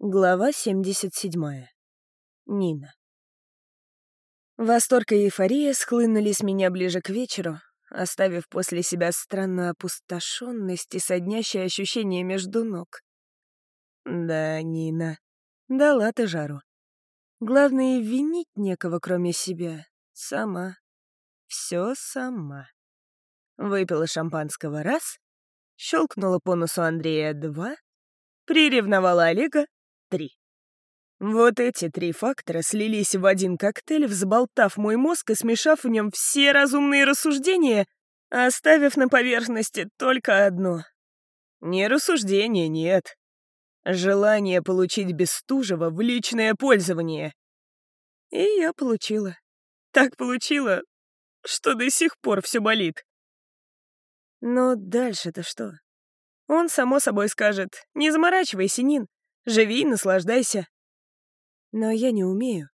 Глава 77. Нина. Восторг и эйфория схлынули с меня ближе к вечеру, оставив после себя странную опустошенность и соднящее ощущение между ног. Да, Нина, дала ты жару. Главное, винить некого, кроме себя. Сама. Все сама. Выпила шампанского раз, щелкнула по носу Андрея два, приревновала Олега три. Вот эти три фактора слились в один коктейль, взболтав мой мозг и смешав в нем все разумные рассуждения, оставив на поверхности только одно. Не рассуждение, нет. Желание получить Бестужева в личное пользование. И я получила. Так получила, что до сих пор все болит. Но дальше-то что? Он, само собой, скажет, не заморачивайся, Нин, живи и наслаждайся. Но я не умею.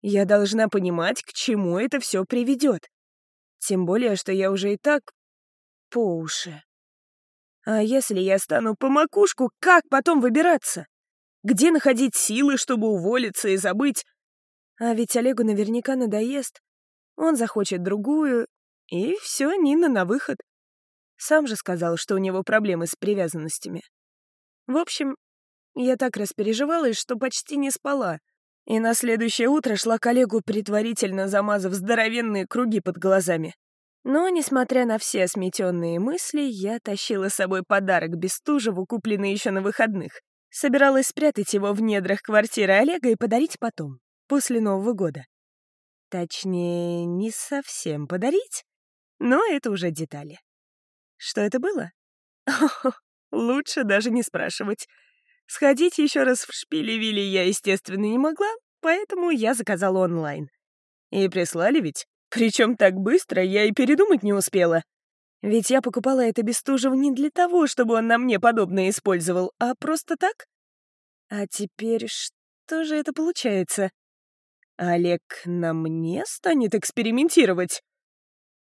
Я должна понимать, к чему это все приведет. Тем более, что я уже и так по уши. А если я стану по макушку, как потом выбираться? Где находить силы, чтобы уволиться и забыть? А ведь Олегу наверняка надоест. Он захочет другую, и все, Нина на выход. Сам же сказал, что у него проблемы с привязанностями. В общем, я так распереживалась, что почти не спала, и на следующее утро шла коллегу, предварительно замазав здоровенные круги под глазами. Но, несмотря на все сметенные мысли, я тащила с собой подарок Бестужеву, купленный еще на выходных. Собиралась спрятать его в недрах квартиры Олега и подарить потом, после Нового года. Точнее, не совсем подарить, но это уже детали. Что это было? лучше даже не спрашивать. Сходить еще раз в шпили-вилли я, естественно, не могла, поэтому я заказала онлайн. И прислали ведь. Причем так быстро, я и передумать не успела. Ведь я покупала это Бестужева не для того, чтобы он на мне подобное использовал, а просто так. А теперь что же это получается? Олег на мне станет экспериментировать?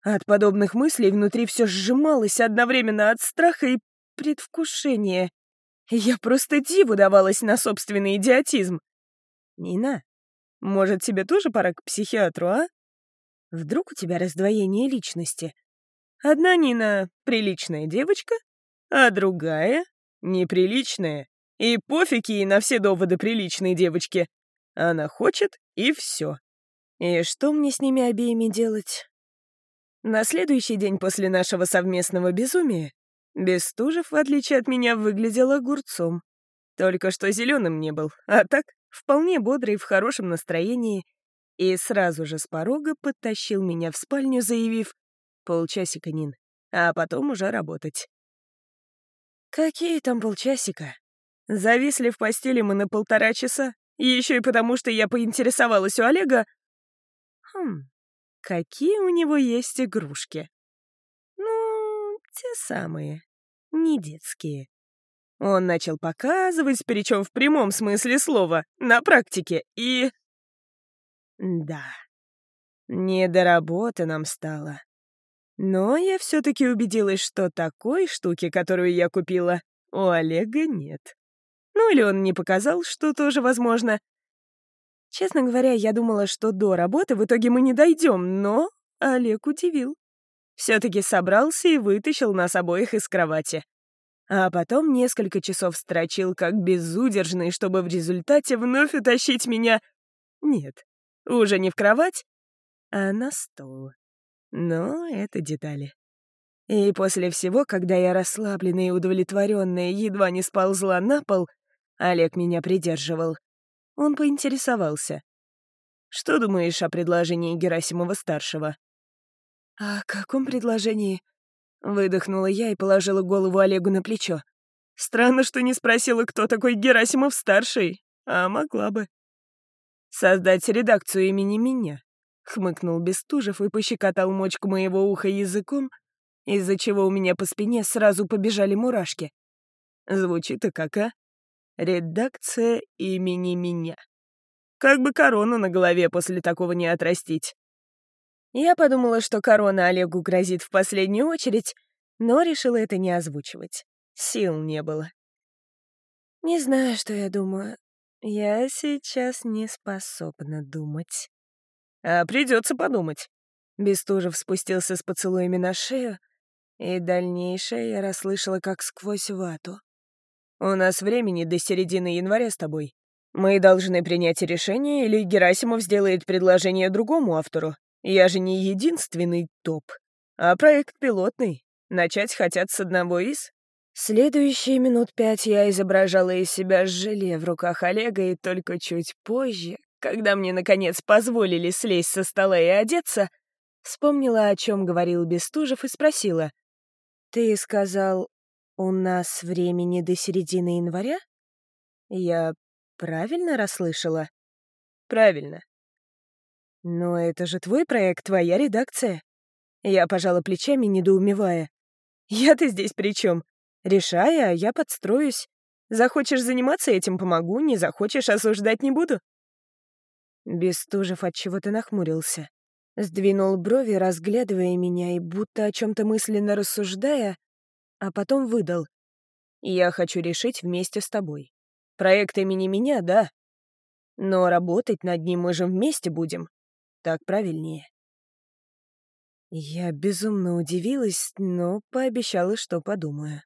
От подобных мыслей внутри все сжималось одновременно от страха и предвкушения. Я просто диву давалась на собственный идиотизм. Нина, может, тебе тоже пора к психиатру, а? Вдруг у тебя раздвоение личности? Одна Нина — приличная девочка, а другая — неприличная. И пофиг ей на все доводы приличной девочки. Она хочет, и все. И что мне с ними обеими делать? На следующий день после нашего совместного безумия Бестужев, в отличие от меня, выглядел огурцом. Только что зеленым не был, а так вполне бодрый, в хорошем настроении. И сразу же с порога подтащил меня в спальню, заявив «Полчасика, Нин, а потом уже работать». Какие там полчасика? Зависли в постели мы на полтора часа, еще и потому, что я поинтересовалась у Олега. Хм, какие у него есть игрушки? Те самые, не детские. Он начал показывать, причем в прямом смысле слова, на практике, и... Да, не стало. Но я все-таки убедилась, что такой штуки, которую я купила, у Олега нет. Ну или он не показал, что тоже возможно. Честно говоря, я думала, что до работы в итоге мы не дойдем, но Олег удивил. Все-таки собрался и вытащил нас обоих из кровати. А потом несколько часов строчил как безудержный, чтобы в результате вновь утащить меня... Нет, уже не в кровать, а на стол. Но это детали. И после всего, когда я расслабленная и удовлетворенная едва не сползла на пол, Олег меня придерживал. Он поинтересовался. «Что думаешь о предложении Герасимова-старшего?» «О каком предложении?» Выдохнула я и положила голову Олегу на плечо. Странно, что не спросила, кто такой Герасимов-старший, а могла бы. «Создать редакцию имени меня», — хмыкнул Бестужев и пощекотал мочку моего уха языком, из-за чего у меня по спине сразу побежали мурашки. Звучит и как, а? Редакция имени меня. Как бы корону на голове после такого не отрастить. Я подумала, что корона Олегу грозит в последнюю очередь, но решила это не озвучивать. Сил не было. Не знаю, что я думаю. Я сейчас не способна думать. А придется подумать. Бестужев спустился с поцелуями на шею, и дальнейшее я расслышала как сквозь вату. «У нас времени до середины января с тобой. Мы должны принять решение, или Герасимов сделает предложение другому автору. Я же не единственный топ, а проект пилотный. Начать хотят с одного из...» Следующие минут пять я изображала из себя желе в руках Олега, и только чуть позже, когда мне, наконец, позволили слезть со стола и одеться, вспомнила, о чем говорил Бестужев, и спросила. «Ты сказал, у нас времени до середины января?» Я правильно расслышала? Правильно. Но это же твой проект, твоя редакция. Я пожала плечами, недоумевая. Я-то здесь при чем? Решай, а я подстроюсь. Захочешь заниматься этим — помогу, не захочешь — осуждать не буду. Бестужев от чего-то нахмурился. Сдвинул брови, разглядывая меня и будто о чем-то мысленно рассуждая, а потом выдал. «Я хочу решить вместе с тобой. Проект имени меня, да. Но работать над ним мы же вместе будем. Так правильнее». Я безумно удивилась, но пообещала, что подумаю.